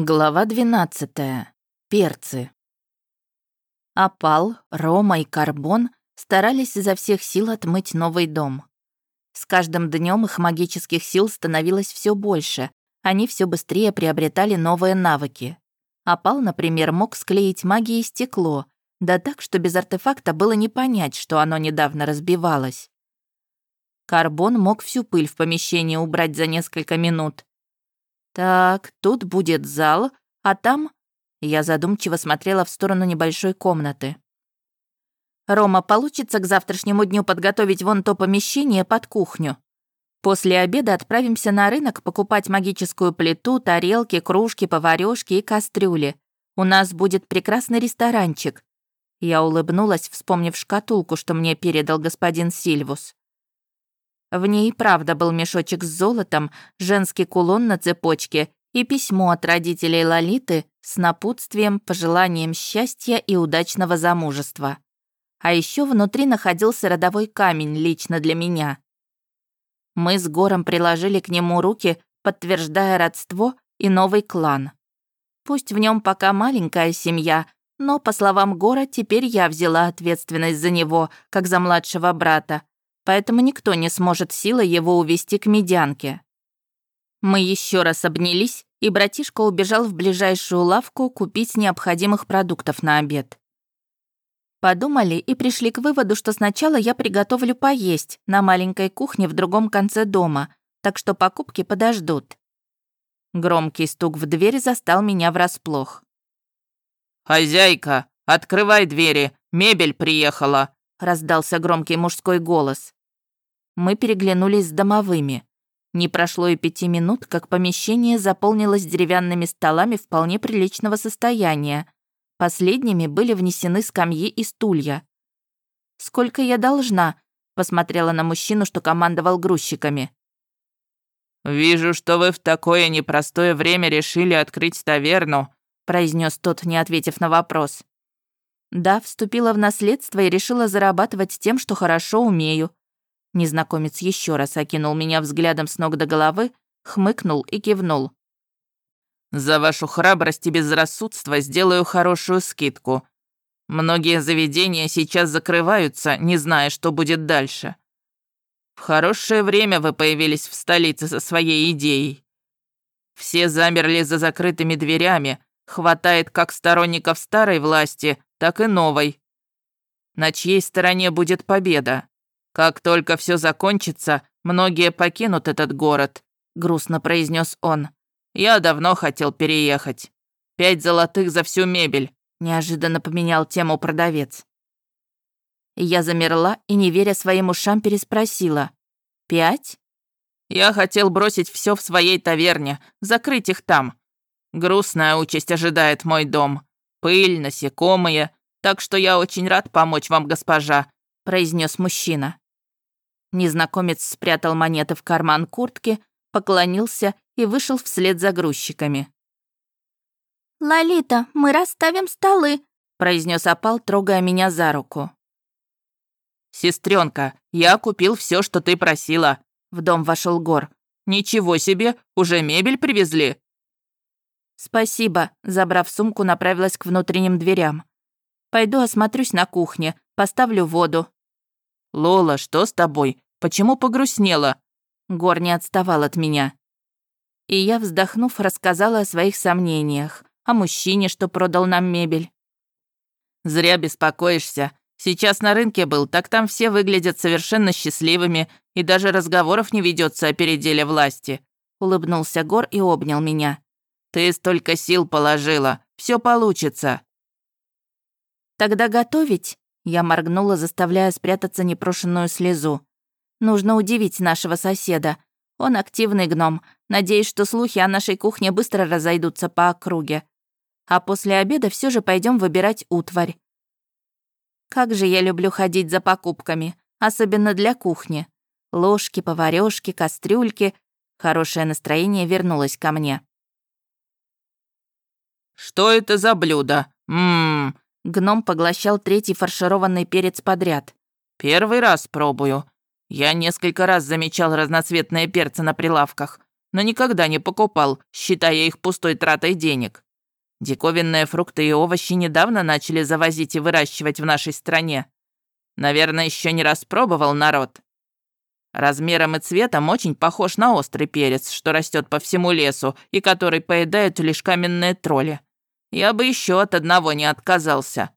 Глава 12. Перцы. Опал, Рома и Карбон старались изо всех сил отмыть новый дом. С каждым днем их магических сил становилось все больше, они все быстрее приобретали новые навыки. Опал, например, мог склеить магией стекло, да так, что без артефакта было не понять, что оно недавно разбивалось. Карбон мог всю пыль в помещении убрать за несколько минут, так, тут будет зал, а там... Я задумчиво смотрела в сторону небольшой комнаты. «Рома, получится к завтрашнему дню подготовить вон то помещение под кухню? После обеда отправимся на рынок покупать магическую плиту, тарелки, кружки, поварёшки и кастрюли. У нас будет прекрасный ресторанчик». Я улыбнулась, вспомнив шкатулку, что мне передал господин Сильвус. В ней правда был мешочек с золотом, женский кулон на цепочке и письмо от родителей Лолиты с напутствием, пожеланием счастья и удачного замужества. А еще внутри находился родовой камень лично для меня. Мы с Гором приложили к нему руки, подтверждая родство и новый клан. Пусть в нем пока маленькая семья, но, по словам Гора, теперь я взяла ответственность за него, как за младшего брата, поэтому никто не сможет силой его увести к медянке. Мы еще раз обнялись, и братишка убежал в ближайшую лавку купить необходимых продуктов на обед. Подумали и пришли к выводу, что сначала я приготовлю поесть на маленькой кухне в другом конце дома, так что покупки подождут. Громкий стук в дверь застал меня врасплох. «Хозяйка, открывай двери, мебель приехала!» раздался громкий мужской голос. Мы переглянулись с домовыми. Не прошло и пяти минут, как помещение заполнилось деревянными столами вполне приличного состояния. Последними были внесены скамьи и стулья. «Сколько я должна?» — посмотрела на мужчину, что командовал грузчиками. «Вижу, что вы в такое непростое время решили открыть таверну», — произнес тот, не ответив на вопрос. «Да, вступила в наследство и решила зарабатывать тем, что хорошо умею», Незнакомец еще раз окинул меня взглядом с ног до головы, хмыкнул и кивнул. «За вашу храбрость и безрассудство сделаю хорошую скидку. Многие заведения сейчас закрываются, не зная, что будет дальше. В хорошее время вы появились в столице со своей идеей. Все замерли за закрытыми дверями, хватает как сторонников старой власти, так и новой. На чьей стороне будет победа? «Как только все закончится, многие покинут этот город», — грустно произнес он. «Я давно хотел переехать. Пять золотых за всю мебель», — неожиданно поменял тему продавец. Я замерла и, не веря своим ушам, переспросила. «Пять?» «Я хотел бросить все в своей таверне, закрыть их там. Грустная участь ожидает мой дом. Пыль, насекомые. Так что я очень рад помочь вам, госпожа», — произнес мужчина. Незнакомец спрятал монеты в карман куртки, поклонился и вышел вслед за грузчиками. «Лолита, мы расставим столы», — произнес опал, трогая меня за руку. «Сестренка, я купил все, что ты просила», — в дом вошел Гор. «Ничего себе, уже мебель привезли». «Спасибо», — забрав сумку, направилась к внутренним дверям. «Пойду осмотрюсь на кухне, поставлю воду, «Лола, что с тобой? Почему погрустнела?» Гор не отставал от меня. И я, вздохнув, рассказала о своих сомнениях, о мужчине, что продал нам мебель. «Зря беспокоишься. Сейчас на рынке был, так там все выглядят совершенно счастливыми, и даже разговоров не ведется о переделе власти», — улыбнулся Гор и обнял меня. «Ты столько сил положила, все получится». «Тогда готовить?» Я моргнула, заставляя спрятаться непрошенную слезу. Нужно удивить нашего соседа. Он активный гном. Надеюсь, что слухи о нашей кухне быстро разойдутся по округе. А после обеда все же пойдем выбирать утварь. Как же я люблю ходить за покупками, особенно для кухни. Ложки, поварёшки, кастрюльки. Хорошее настроение вернулось ко мне. «Что это за блюдо? Ммм, Гном поглощал третий фаршированный перец подряд. «Первый раз пробую. Я несколько раз замечал разноцветные перцы на прилавках. но никогда не покупал, считая их пустой тратой денег. Диковинные фрукты и овощи недавно начали завозить и выращивать в нашей стране. Наверное, еще не распробовал народ. Размером и цветом очень похож на острый перец, что растет по всему лесу и который поедают лишь каменные тролли. Я бы еще от одного не отказался».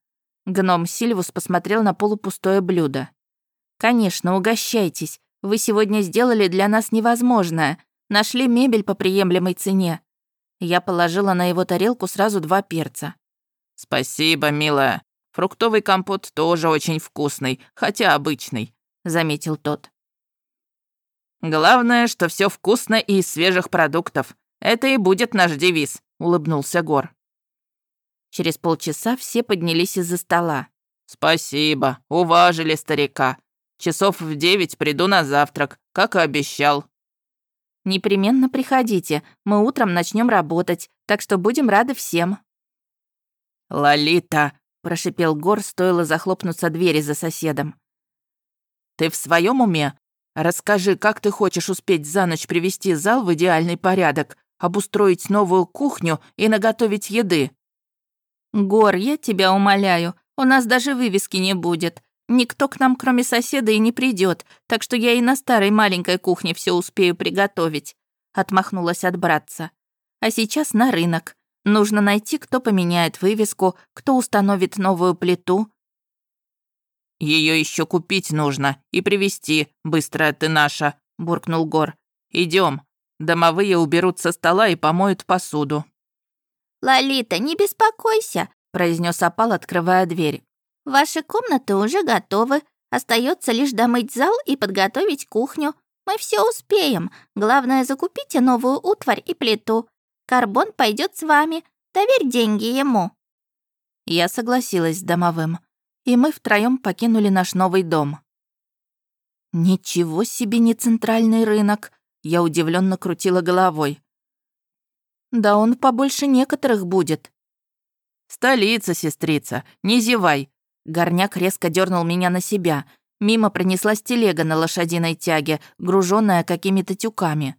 Гном Сильвус посмотрел на полупустое блюдо. «Конечно, угощайтесь. Вы сегодня сделали для нас невозможное. Нашли мебель по приемлемой цене». Я положила на его тарелку сразу два перца. «Спасибо, милая. Фруктовый компот тоже очень вкусный, хотя обычный», — заметил тот. «Главное, что все вкусно и из свежих продуктов. Это и будет наш девиз», — улыбнулся Гор. Через полчаса все поднялись из-за стола. «Спасибо, уважили старика. Часов в девять приду на завтрак, как и обещал». «Непременно приходите, мы утром начнем работать, так что будем рады всем». «Лолита», — прошипел Гор, стоило захлопнуться двери за соседом. «Ты в своем уме? Расскажи, как ты хочешь успеть за ночь привести зал в идеальный порядок, обустроить новую кухню и наготовить еды?» «Гор, я тебя умоляю, у нас даже вывески не будет. Никто к нам, кроме соседа, и не придет, так что я и на старой маленькой кухне все успею приготовить», — отмахнулась от братца. «А сейчас на рынок. Нужно найти, кто поменяет вывеску, кто установит новую плиту, ее еще купить нужно и привезти, быстрая ты наша», — буркнул Гор. Идем. Домовые уберут со стола и помоют посуду». «Лолита, не беспокойся», — произнес опал, открывая дверь. «Ваши комнаты уже готовы. Остается лишь домыть зал и подготовить кухню. Мы все успеем. Главное, закупите новую утварь и плиту. Карбон пойдет с вами. Доверь деньги ему». Я согласилась с домовым и мы втроем покинули наш новый дом. «Ничего себе не центральный рынок!» Я удивленно крутила головой. «Да он побольше некоторых будет». «Столица, сестрица, не зевай!» Горняк резко дернул меня на себя. Мимо пронеслась телега на лошадиной тяге, груженная какими-то тюками.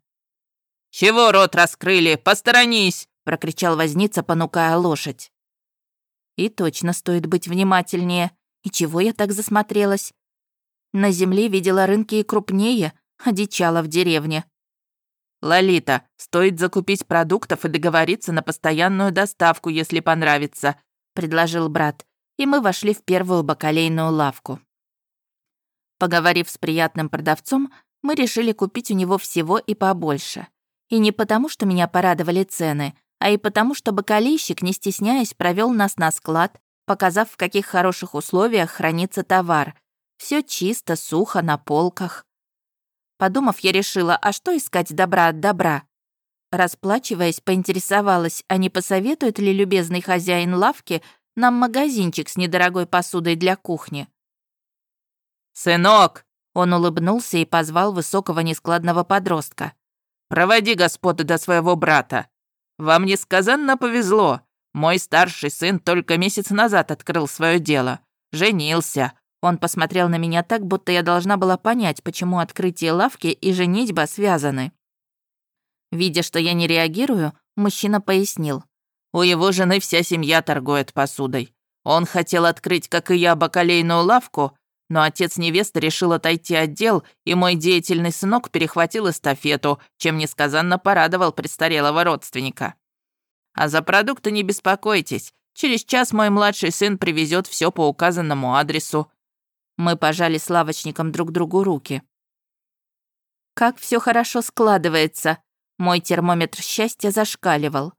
«Чего рот раскрыли? Посторонись!» — прокричал возница, понукая лошадь. И точно стоит быть внимательнее. И чего я так засмотрелась? На земле видела рынки и крупнее, одичала в деревне. «Лолита, стоит закупить продуктов и договориться на постоянную доставку, если понравится», — предложил брат, и мы вошли в первую бакалейную лавку. Поговорив с приятным продавцом, мы решили купить у него всего и побольше. И не потому, что меня порадовали цены, а и потому, что бакалейщик, не стесняясь, провел нас на склад, показав, в каких хороших условиях хранится товар. Все чисто, сухо, на полках. Подумав, я решила, а что искать добра от добра? Расплачиваясь, поинтересовалась, а не посоветует ли любезный хозяин лавки нам магазинчик с недорогой посудой для кухни? «Сынок!» Он улыбнулся и позвал высокого нескладного подростка. «Проводи господа до своего брата. Вам несказанно повезло. Мой старший сын только месяц назад открыл свое дело. Женился. Он посмотрел на меня так, будто я должна была понять, почему открытие лавки и женитьба связаны. Видя, что я не реагирую, мужчина пояснил. У его жены вся семья торгует посудой. Он хотел открыть, как и я, бакалейную лавку, но отец невесты решил отойти от дел, и мой деятельный сынок перехватил эстафету, чем несказанно порадовал престарелого родственника. А за продукты не беспокойтесь. Через час мой младший сын привезет все по указанному адресу. Мы пожали с лавочником друг другу руки. Как все хорошо складывается. Мой термометр счастья зашкаливал.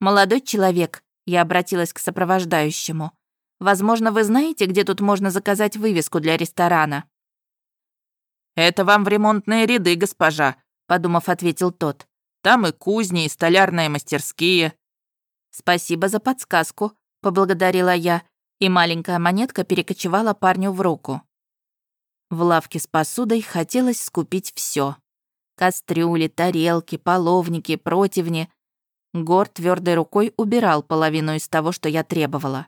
Молодой человек, я обратилась к сопровождающему. Возможно, вы знаете, где тут можно заказать вывеску для ресторана?» «Это вам в ремонтные ряды, госпожа», — подумав, ответил тот. «Там и кузни, и столярные мастерские». «Спасибо за подсказку», — поблагодарила я, и маленькая монетка перекочевала парню в руку. В лавке с посудой хотелось скупить все: Кастрюли, тарелки, половники, противни. Гор твердой рукой убирал половину из того, что я требовала.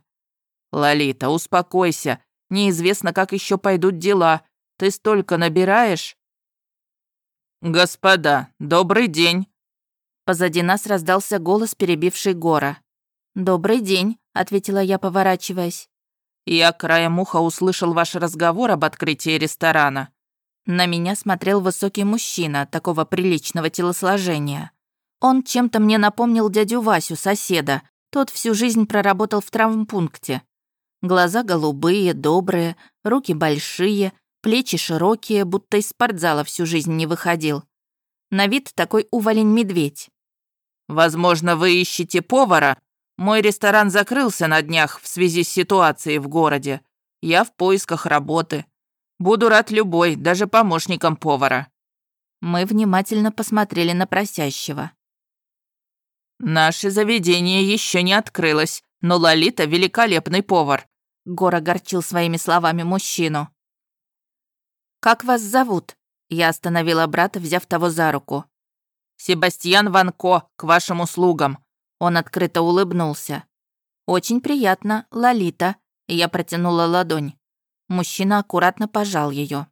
«Лолита, успокойся. Неизвестно, как еще пойдут дела. Ты столько набираешь». «Господа, добрый день!» Позади нас раздался голос, перебивший Гора. «Добрый день», — ответила я, поворачиваясь. «Я краем уха услышал ваш разговор об открытии ресторана». На меня смотрел высокий мужчина, такого приличного телосложения. Он чем-то мне напомнил дядю Васю, соседа. Тот всю жизнь проработал в травмпункте. Глаза голубые, добрые, руки большие, плечи широкие, будто из спортзала всю жизнь не выходил. На вид такой уволень-медведь. «Возможно, вы ищете повара?» Мой ресторан закрылся на днях в связи с ситуацией в городе. Я в поисках работы. Буду рад любой, даже помощником повара». Мы внимательно посмотрели на просящего. «Наше заведение еще не открылось, но Лолита — великолепный повар», — Гор огорчил своими словами мужчину. «Как вас зовут?» Я остановила брата, взяв того за руку. «Себастьян Ванко, к вашим услугам», он открыто улыбнулся. «Очень приятно, Лолита», — я протянула ладонь. Мужчина аккуратно пожал ее.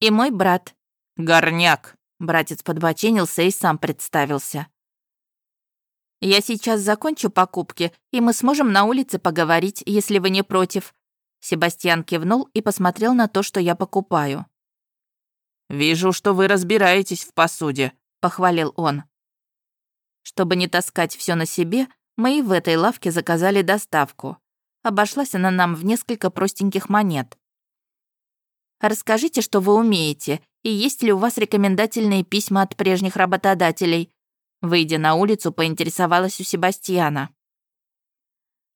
«И мой брат». «Горняк», — братец подбоченился и сам представился. «Я сейчас закончу покупки, и мы сможем на улице поговорить, если вы не против». Себастьян кивнул и посмотрел на то, что я покупаю. «Вижу, что вы разбираетесь в посуде», — похвалил он. Чтобы не таскать все на себе, мы и в этой лавке заказали доставку. Обошлась она нам в несколько простеньких монет. Расскажите, что вы умеете, и есть ли у вас рекомендательные письма от прежних работодателей?» Выйдя на улицу, поинтересовалась у Себастьяна.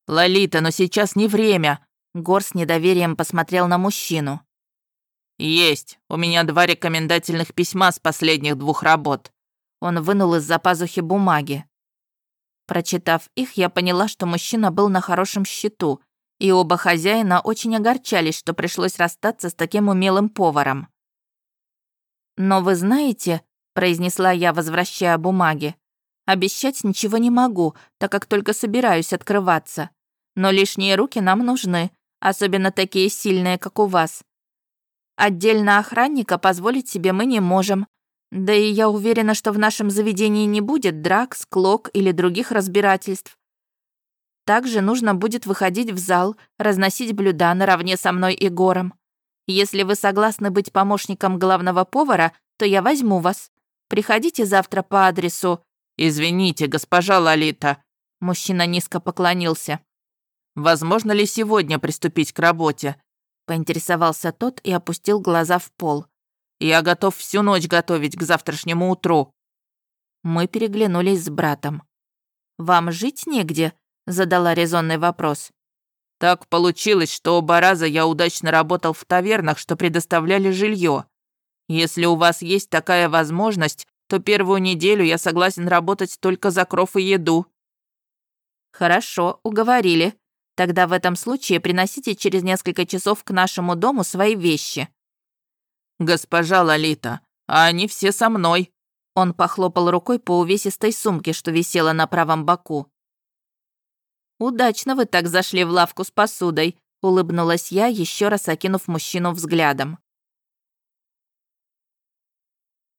«Лолита, но сейчас не время!» Гор с недоверием посмотрел на мужчину. «Есть. У меня два рекомендательных письма с последних двух работ. Он вынул из-за пазухи бумаги. Прочитав их, я поняла, что мужчина был на хорошем счету, и оба хозяина очень огорчались, что пришлось расстаться с таким умелым поваром. «Но вы знаете», — произнесла я, возвращая бумаги, «обещать ничего не могу, так как только собираюсь открываться. Но лишние руки нам нужны, особенно такие сильные, как у вас. Отдельно охранника позволить себе мы не можем, да и я уверена, что в нашем заведении не будет драк, склок или других разбирательств. Также нужно будет выходить в зал, разносить блюда наравне со мной и Гором. Если вы согласны быть помощником главного повара, то я возьму вас. Приходите завтра по адресу...» «Извините, госпожа Лолита». Мужчина низко поклонился. «Возможно ли сегодня приступить к работе?» Поинтересовался тот и опустил глаза в пол. Я готов всю ночь готовить к завтрашнему утру». Мы переглянулись с братом. «Вам жить негде?» — задала резонный вопрос. «Так получилось, что оба раза я удачно работал в тавернах, что предоставляли жилье. Если у вас есть такая возможность, то первую неделю я согласен работать только за кров и еду». «Хорошо, уговорили. Тогда в этом случае приносите через несколько часов к нашему дому свои вещи. «Госпожа Лолита, а они все со мной». Он похлопал рукой по увесистой сумке, что висела на правом боку. «Удачно вы так зашли в лавку с посудой», — улыбнулась я, еще раз окинув мужчину взглядом.